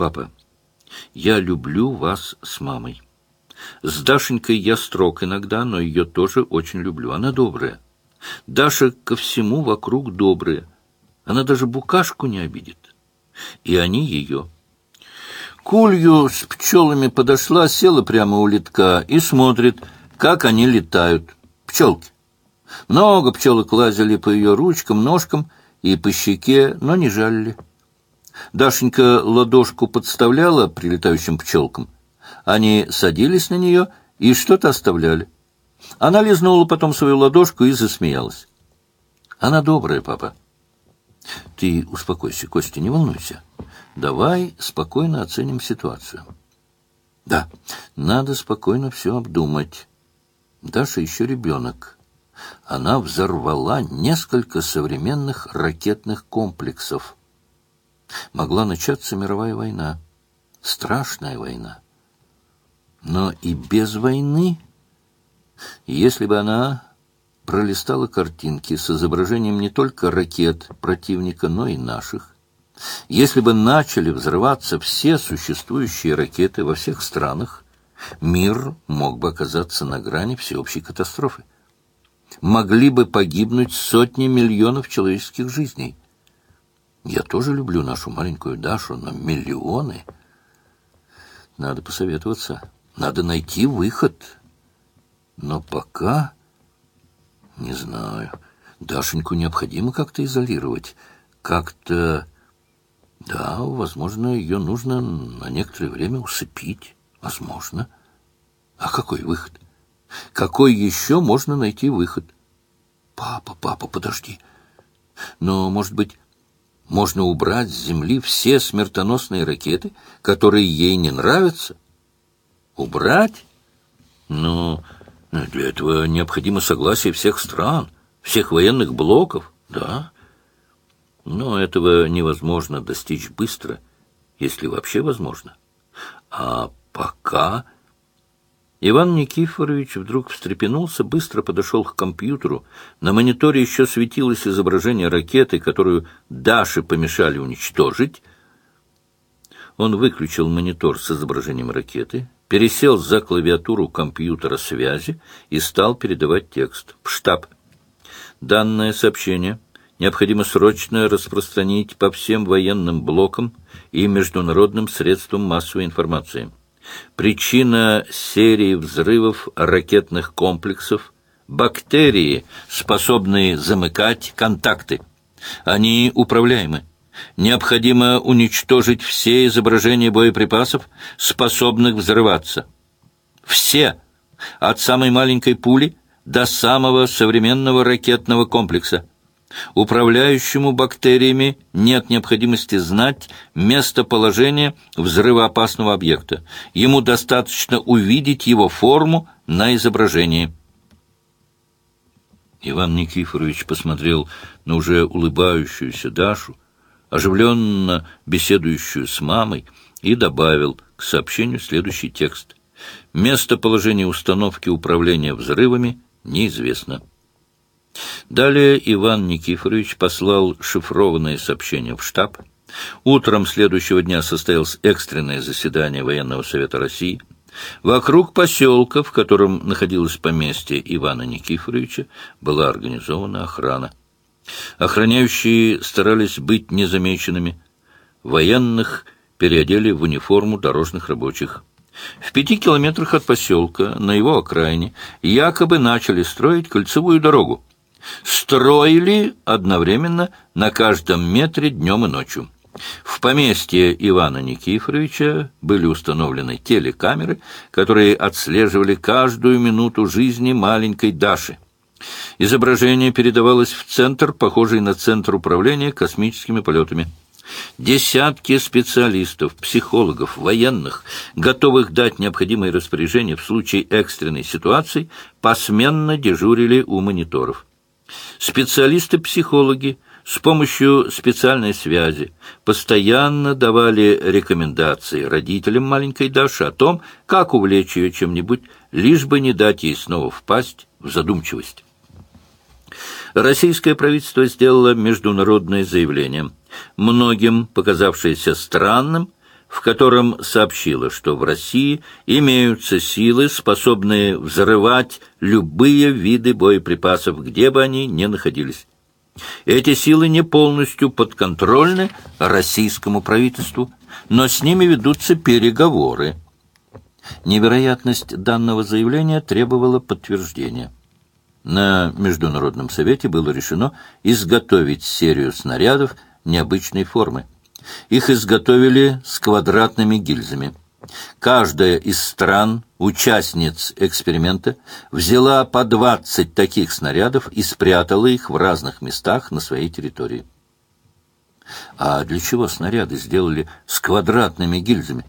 Папа, я люблю вас с мамой. С Дашенькой я строг иногда, но ее тоже очень люблю. Она добрая. Даша ко всему вокруг добрая. Она даже букашку не обидит. И они ее. Кулью с пчелами подошла, села прямо у литка и смотрит, как они летают. Пчелки. Много пчелок лазили по ее ручкам, ножкам и по щеке, но не жалили. Дашенька ладошку подставляла прилетающим пчелкам. Они садились на нее и что-то оставляли. Она лизнула потом свою ладошку и засмеялась. Она добрая, папа. Ты успокойся, Костя, не волнуйся. Давай спокойно оценим ситуацию. Да, надо спокойно все обдумать. Даша еще ребенок. Она взорвала несколько современных ракетных комплексов. Могла начаться мировая война. Страшная война. Но и без войны, если бы она пролистала картинки с изображением не только ракет противника, но и наших, если бы начали взрываться все существующие ракеты во всех странах, мир мог бы оказаться на грани всеобщей катастрофы. Могли бы погибнуть сотни миллионов человеческих жизней. Я тоже люблю нашу маленькую Дашу, но миллионы... Надо посоветоваться, надо найти выход. Но пока... Не знаю. Дашеньку необходимо как-то изолировать, как-то... Да, возможно, ее нужно на некоторое время усыпить. Возможно. А какой выход? Какой еще можно найти выход? Папа, папа, подожди. Но, может быть, можно убрать с Земли все смертоносные ракеты, которые ей не нравятся? Убрать? Ну, для этого необходимо согласие всех стран, всех военных блоков, да. Но этого невозможно достичь быстро, если вообще возможно. А пока... Иван Никифорович вдруг встрепенулся, быстро подошел к компьютеру. На мониторе еще светилось изображение ракеты, которую Даше помешали уничтожить. Он выключил монитор с изображением ракеты, пересел за клавиатуру компьютера связи и стал передавать текст. В штаб. Данное сообщение необходимо срочно распространить по всем военным блокам и международным средствам массовой информации. Причина серии взрывов ракетных комплексов – бактерии, способные замыкать контакты. Они управляемы. Необходимо уничтожить все изображения боеприпасов, способных взрываться. Все, от самой маленькой пули до самого современного ракетного комплекса. Управляющему бактериями нет необходимости знать местоположение взрывоопасного объекта. Ему достаточно увидеть его форму на изображении. Иван Никифорович посмотрел на уже улыбающуюся Дашу, оживленно беседующую с мамой, и добавил к сообщению следующий текст. Местоположение установки управления взрывами неизвестно. Далее Иван Никифорович послал шифрованное сообщение в штаб. Утром следующего дня состоялось экстренное заседание Военного совета России. Вокруг поселка, в котором находилось поместье Ивана Никифоровича, была организована охрана. Охраняющие старались быть незамеченными. Военных переодели в униформу дорожных рабочих. В пяти километрах от поселка, на его окраине, якобы начали строить кольцевую дорогу. Строили одновременно на каждом метре днем и ночью. В поместье Ивана Никифоровича были установлены телекамеры, которые отслеживали каждую минуту жизни маленькой Даши. Изображение передавалось в центр, похожий на центр управления космическими полетами. Десятки специалистов, психологов, военных, готовых дать необходимые распоряжения в случае экстренной ситуации, посменно дежурили у мониторов. Специалисты-психологи с помощью специальной связи постоянно давали рекомендации родителям маленькой Даши о том, как увлечь ее чем-нибудь, лишь бы не дать ей снова впасть в задумчивость. Российское правительство сделало международное заявление. Многим, показавшееся странным, в котором сообщила, что в России имеются силы, способные взрывать любые виды боеприпасов, где бы они ни находились. Эти силы не полностью подконтрольны российскому правительству, но с ними ведутся переговоры. Невероятность данного заявления требовала подтверждения. На Международном совете было решено изготовить серию снарядов необычной формы. Их изготовили с квадратными гильзами. Каждая из стран, участниц эксперимента, взяла по 20 таких снарядов и спрятала их в разных местах на своей территории. А для чего снаряды сделали с квадратными гильзами?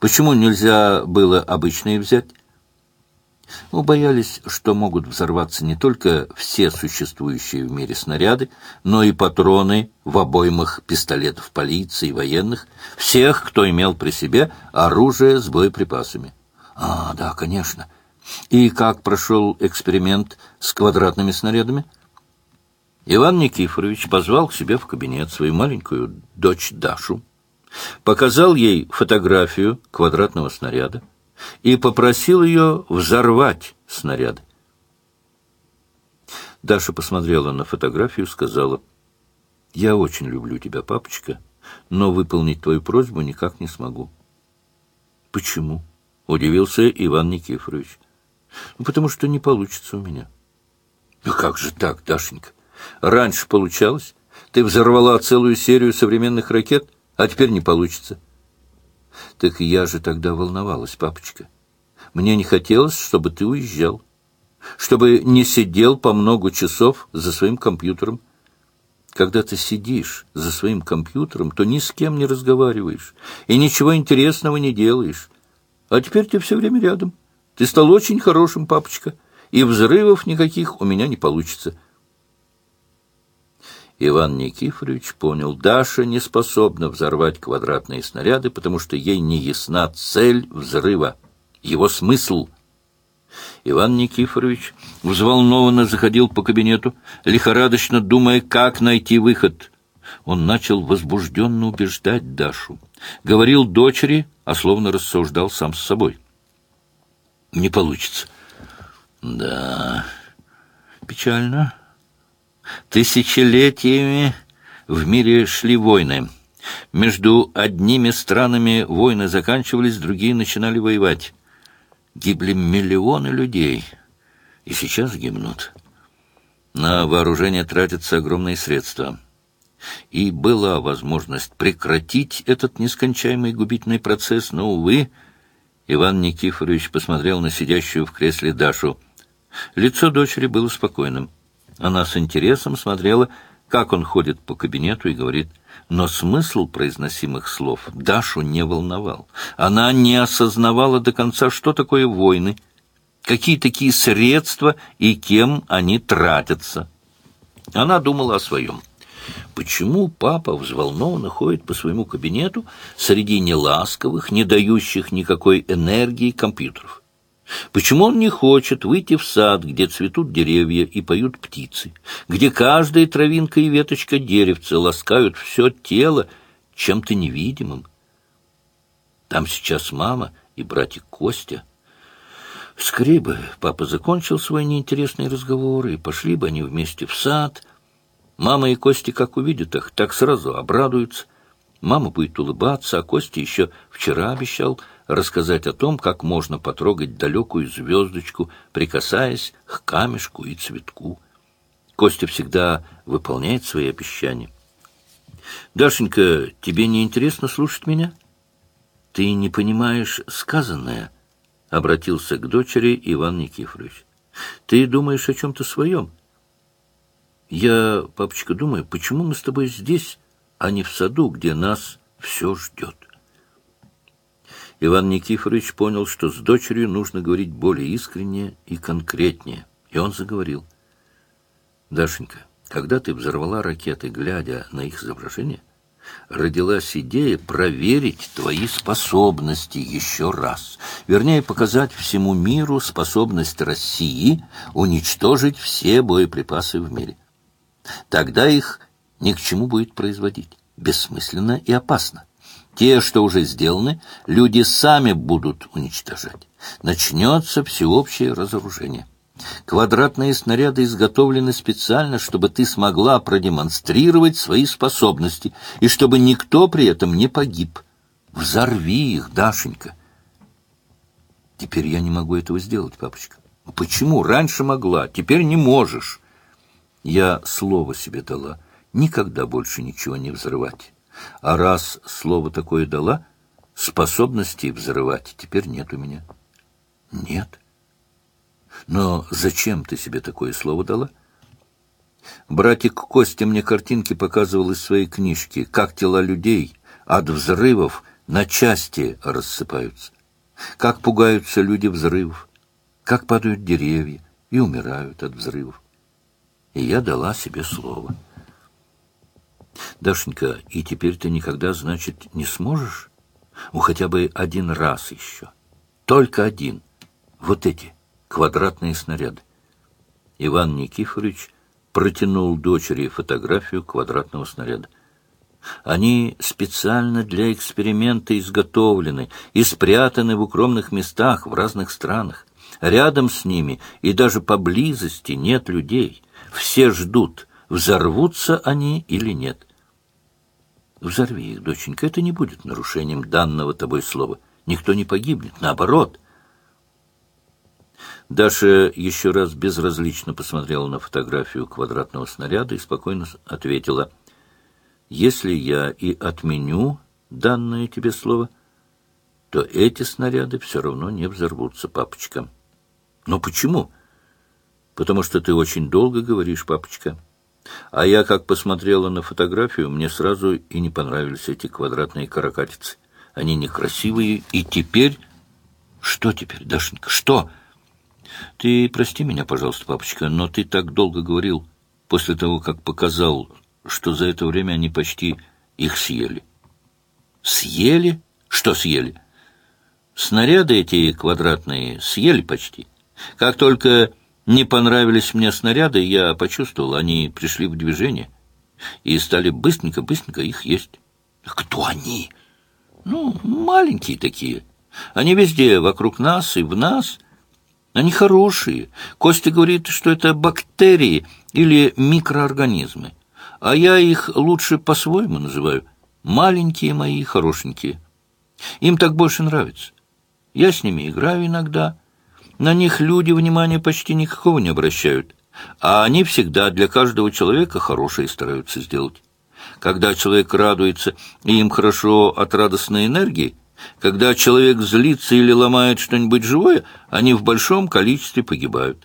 Почему нельзя было обычные взять? Мы боялись, что могут взорваться не только все существующие в мире снаряды, но и патроны в обоймах пистолетов полиции и военных, всех, кто имел при себе оружие с боеприпасами. А, да, конечно. И как прошел эксперимент с квадратными снарядами? Иван Никифорович позвал к себе в кабинет свою маленькую дочь Дашу, показал ей фотографию квадратного снаряда, и попросил ее взорвать снаряды. Даша посмотрела на фотографию и сказала, «Я очень люблю тебя, папочка, но выполнить твою просьбу никак не смогу». «Почему?» — удивился Иван Никифорович. «Ну, потому что не получится у меня». «Ну как же так, Дашенька? Раньше получалось. Ты взорвала целую серию современных ракет, а теперь не получится». Так я же тогда волновалась, папочка. Мне не хотелось, чтобы ты уезжал, чтобы не сидел по много часов за своим компьютером. Когда ты сидишь за своим компьютером, то ни с кем не разговариваешь и ничего интересного не делаешь. А теперь ты все время рядом. Ты стал очень хорошим, папочка, и взрывов никаких у меня не получится. Иван Никифорович понял, Даша не способна взорвать квадратные снаряды, потому что ей не ясна цель взрыва, его смысл. Иван Никифорович взволнованно заходил по кабинету, лихорадочно думая, как найти выход. Он начал возбужденно убеждать Дашу. Говорил дочери, а словно рассуждал сам с собой. «Не получится». «Да, печально». Тысячелетиями в мире шли войны. Между одними странами войны заканчивались, другие начинали воевать. Гибли миллионы людей, и сейчас гибнут. На вооружение тратятся огромные средства. И была возможность прекратить этот нескончаемый губительный процесс, но, увы, Иван Никифорович посмотрел на сидящую в кресле Дашу. Лицо дочери было спокойным. Она с интересом смотрела, как он ходит по кабинету и говорит, но смысл произносимых слов Дашу не волновал. Она не осознавала до конца, что такое войны, какие такие средства и кем они тратятся. Она думала о своем. Почему папа взволнованно ходит по своему кабинету среди неласковых, не дающих никакой энергии компьютеров? Почему он не хочет выйти в сад, где цветут деревья и поют птицы, где каждая травинка и веточка деревца ласкают все тело чем-то невидимым? Там сейчас мама и братик Костя. Скорее бы папа закончил свой неинтересный разговор, и пошли бы они вместе в сад. Мама и Костя, как увидят их, так сразу обрадуются. Мама будет улыбаться, а Костя еще вчера обещал рассказать о том, как можно потрогать далекую звездочку, прикасаясь к камешку и цветку. Костя всегда выполняет свои обещания. «Дашенька, тебе не интересно слушать меня? Ты не понимаешь сказанное?» — обратился к дочери Иван Никифорович. «Ты думаешь о чем-то своем?» «Я, папочка, думаю, почему мы с тобой здесь, а не в саду, где нас все ждет?» Иван Никифорович понял, что с дочерью нужно говорить более искренне и конкретнее. И он заговорил. «Дашенька, когда ты взорвала ракеты, глядя на их изображение, родилась идея проверить твои способности еще раз. Вернее, показать всему миру способность России уничтожить все боеприпасы в мире. Тогда их ни к чему будет производить. Бессмысленно и опасно. Те, что уже сделаны, люди сами будут уничтожать. Начнется всеобщее разоружение. Квадратные снаряды изготовлены специально, чтобы ты смогла продемонстрировать свои способности, и чтобы никто при этом не погиб. Взорви их, Дашенька. Теперь я не могу этого сделать, папочка. Почему? Раньше могла, теперь не можешь. Я слово себе дала, никогда больше ничего не взрывать. А раз слово такое дала, способностей взрывать теперь нет у меня. Нет. Но зачем ты себе такое слово дала? Братик Костя мне картинки показывал из своей книжки, как тела людей от взрывов на части рассыпаются, как пугаются люди взрывов, как падают деревья и умирают от взрывов. И я дала себе слово. Дашенька, и теперь ты никогда, значит, не сможешь? Ну, хотя бы один раз еще. Только один. Вот эти квадратные снаряды. Иван Никифорович протянул дочери фотографию квадратного снаряда. Они специально для эксперимента изготовлены и спрятаны в укромных местах в разных странах. Рядом с ними и даже поблизости нет людей. Все ждут, взорвутся они или нет. Взорви их, доченька, это не будет нарушением данного тобой слова. Никто не погибнет, наоборот — Даша еще раз безразлично посмотрела на фотографию квадратного снаряда и спокойно ответила, «Если я и отменю данное тебе слово, то эти снаряды все равно не взорвутся, папочка». «Но почему?» «Потому что ты очень долго говоришь, папочка». А я, как посмотрела на фотографию, мне сразу и не понравились эти квадратные каракатицы. Они некрасивые, и теперь... Что теперь, Дашенька, что?» Ты прости меня, пожалуйста, папочка, но ты так долго говорил, после того, как показал, что за это время они почти их съели. Съели? Что съели? Снаряды эти квадратные съели почти. Как только не понравились мне снаряды, я почувствовал, они пришли в движение и стали быстренько-быстренько их есть. Кто они? Ну, маленькие такие. Они везде, вокруг нас и в нас — они хорошие. Костя говорит, что это бактерии или микроорганизмы. А я их лучше по-своему называю. Маленькие мои, хорошенькие. Им так больше нравится. Я с ними играю иногда. На них люди внимания почти никакого не обращают. А они всегда для каждого человека хорошее стараются сделать. Когда человек радуется, и им хорошо от радостной энергии, когда человек злится или ломает что-нибудь живое, они в большом количестве погибают.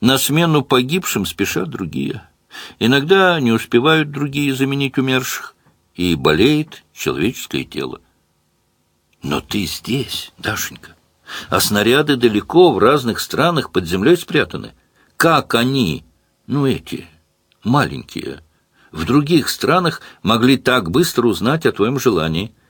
На смену погибшим спешат другие. Иногда не успевают другие заменить умерших, и болеет человеческое тело. Но ты здесь, Дашенька, а снаряды далеко, в разных странах под землей спрятаны. Как они, ну эти, маленькие, в других странах могли так быстро узнать о твоем желании –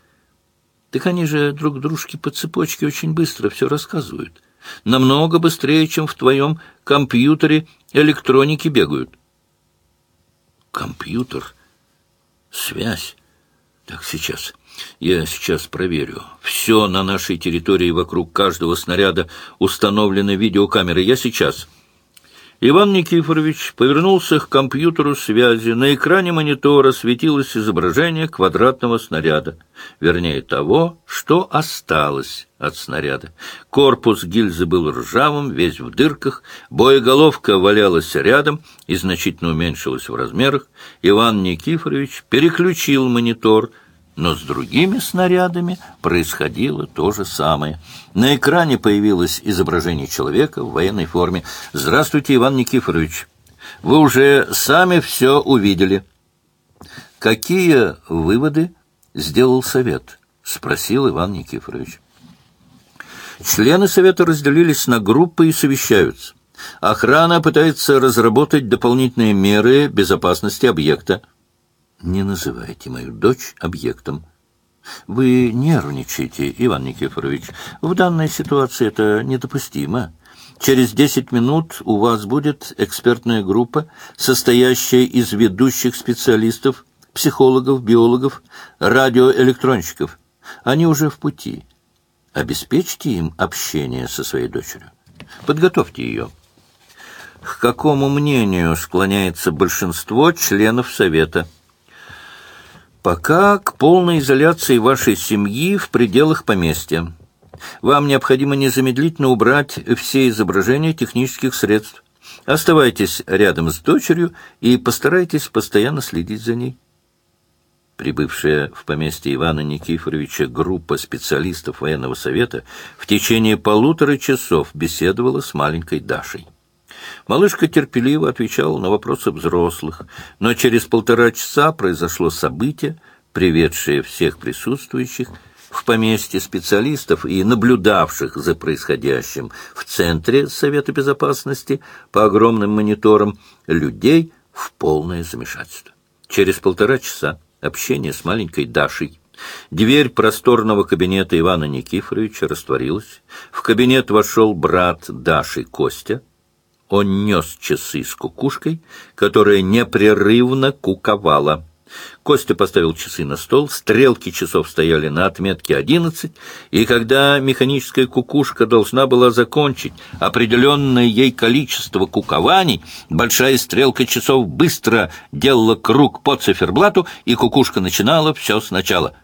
так они же друг дружке по цепочке очень быстро все рассказывают. Намного быстрее, чем в твоем компьютере электроники бегают. Компьютер? Связь? Так, сейчас. Я сейчас проверю. Все на нашей территории вокруг каждого снаряда установлены видеокамеры. Я сейчас... Иван Никифорович повернулся к компьютеру связи. На экране монитора светилось изображение квадратного снаряда. Вернее, того, что осталось от снаряда. Корпус гильзы был ржавым, весь в дырках. Боеголовка валялась рядом и значительно уменьшилась в размерах. Иван Никифорович переключил монитор — но с другими снарядами происходило то же самое. На экране появилось изображение человека в военной форме. «Здравствуйте, Иван Никифорович. Вы уже сами все увидели». «Какие выводы сделал Совет?» — спросил Иван Никифорович. Члены Совета разделились на группы и совещаются. Охрана пытается разработать дополнительные меры безопасности объекта. Не называйте мою дочь объектом. Вы нервничаете, Иван Никифорович. В данной ситуации это недопустимо. Через десять минут у вас будет экспертная группа, состоящая из ведущих специалистов психологов, биологов, радиоэлектронщиков. Они уже в пути. Обеспечьте им общение со своей дочерью. Подготовьте ее. К какому мнению склоняется большинство членов Совета? Пока к полной изоляции вашей семьи в пределах поместья. Вам необходимо незамедлительно убрать все изображения технических средств. Оставайтесь рядом с дочерью и постарайтесь постоянно следить за ней. Прибывшая в поместье Ивана Никифоровича группа специалистов военного совета в течение полутора часов беседовала с маленькой Дашей. Малышка терпеливо отвечала на вопросы взрослых, но через полтора часа произошло событие, приведшее всех присутствующих в поместье специалистов и наблюдавших за происходящим в Центре Совета Безопасности по огромным мониторам людей в полное замешательство. Через полтора часа общения с маленькой Дашей Дверь просторного кабинета Ивана Никифоровича растворилась. В кабинет вошел брат Даши Костя. Он нес часы с кукушкой, которая непрерывно куковала. Костя поставил часы на стол, стрелки часов стояли на отметке одиннадцать, и когда механическая кукушка должна была закончить определенное ей количество кукований, большая стрелка часов быстро делала круг по циферблату, и кукушка начинала все сначала.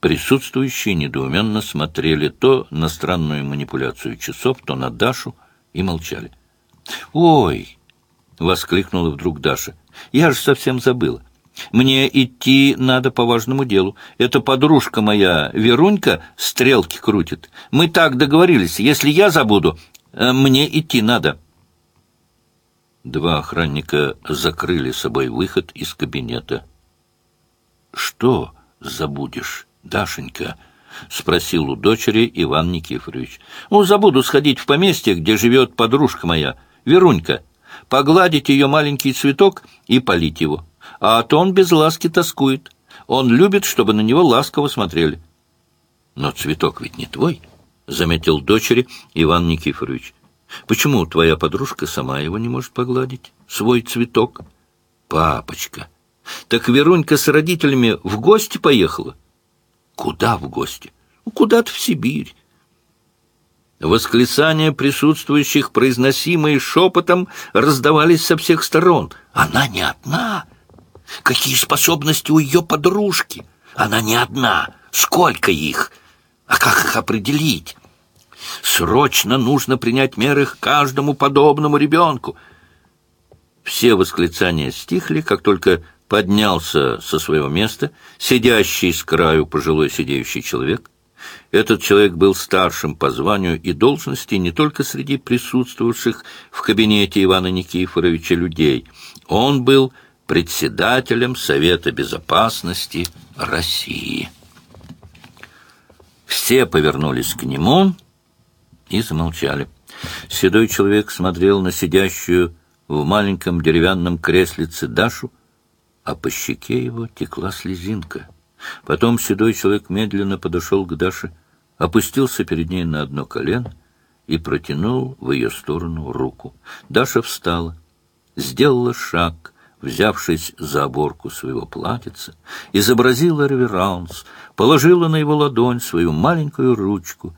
Присутствующие недоуменно смотрели то на странную манипуляцию часов, то на Дашу и молчали. «Ой!» — воскликнула вдруг Даша. «Я же совсем забыла. Мне идти надо по важному делу. Эта подружка моя, Верунька, стрелки крутит. Мы так договорились. Если я забуду, э, мне идти надо. Два охранника закрыли собой выход из кабинета. — Что забудешь, Дашенька? — спросил у дочери Иван Никифорович. — Ну, забуду сходить в поместье, где живет подружка моя, Верунька, погладить ее маленький цветок и полить его а то он без ласки тоскует. Он любит, чтобы на него ласково смотрели. Но цветок ведь не твой, — заметил дочери Иван Никифорович. Почему твоя подружка сама его не может погладить? Свой цветок? Папочка, так Верунька с родителями в гости поехала? Куда в гости? Куда-то в Сибирь. Восклицания присутствующих, произносимые шепотом, раздавались со всех сторон. Она не одна. Какие способности у ее подружки? Она не одна. Сколько их? А как их определить? Срочно нужно принять меры к каждому подобному ребенку. Все восклицания стихли, как только поднялся со своего места сидящий с краю пожилой сидеющий человек. Этот человек был старшим по званию и должности не только среди присутствовавших в кабинете Ивана Никифоровича людей. Он был председателем Совета Безопасности России. Все повернулись к нему и замолчали. Седой человек смотрел на сидящую в маленьком деревянном креслице Дашу, а по щеке его текла слезинка. Потом седой человек медленно подошел к Даше, опустился перед ней на одно колено и протянул в ее сторону руку. Даша встала, сделала шаг — взявшись за оборку своего платьица, изобразила реверанс, положила на его ладонь свою маленькую ручку.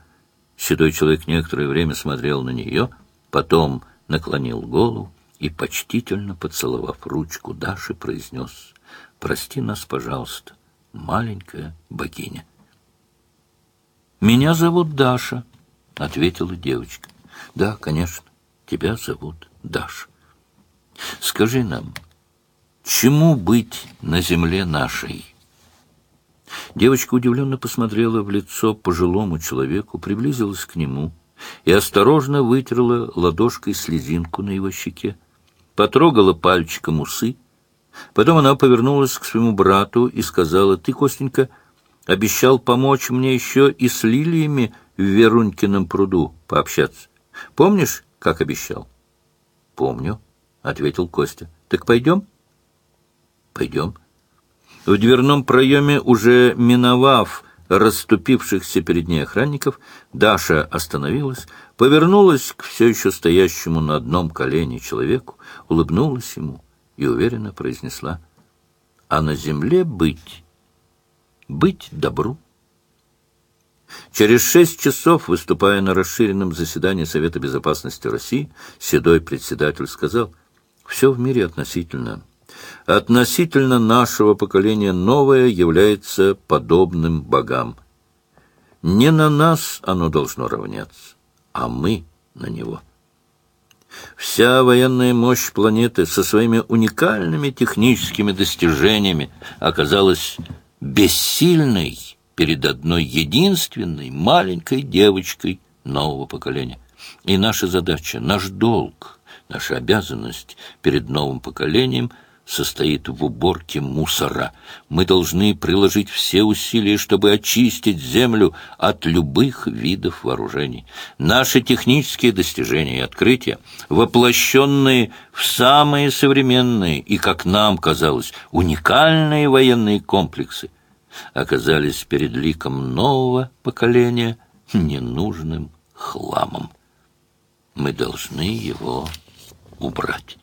Седой человек некоторое время смотрел на нее, потом наклонил голову и, почтительно поцеловав ручку Даши, произнес «Прости нас, пожалуйста, маленькая богиня». «Меня зовут Даша», — ответила девочка. «Да, конечно, тебя зовут Даша. Скажи нам, Чему быть на земле нашей? Девочка удивленно посмотрела в лицо пожилому человеку, приблизилась к нему и осторожно вытерла ладошкой слезинку на его щеке, потрогала пальчиком усы. Потом она повернулась к своему брату и сказала, «Ты, Костенька, обещал помочь мне еще и с лилиями в Верунькином пруду пообщаться. Помнишь, как обещал?» «Помню», — ответил Костя. «Так пойдем?» Пойдем. В дверном проеме, уже миновав расступившихся перед ней охранников, Даша остановилась, повернулась к все еще стоящему на одном колене человеку, улыбнулась ему и уверенно произнесла а на земле быть, быть добру. Через шесть часов, выступая на расширенном заседании Совета Безопасности России, седой председатель сказал, «Все в мире относительно. Относительно нашего поколения новое является подобным богам. Не на нас оно должно равняться, а мы на него». Вся военная мощь планеты со своими уникальными техническими достижениями оказалась бессильной перед одной единственной маленькой девочкой нового поколения. И наша задача, наш долг, наша обязанность перед новым поколением – состоит в уборке мусора. Мы должны приложить все усилия, чтобы очистить землю от любых видов вооружений. Наши технические достижения и открытия, воплощенные в самые современные и, как нам казалось, уникальные военные комплексы, оказались перед ликом нового поколения ненужным хламом. Мы должны его убрать.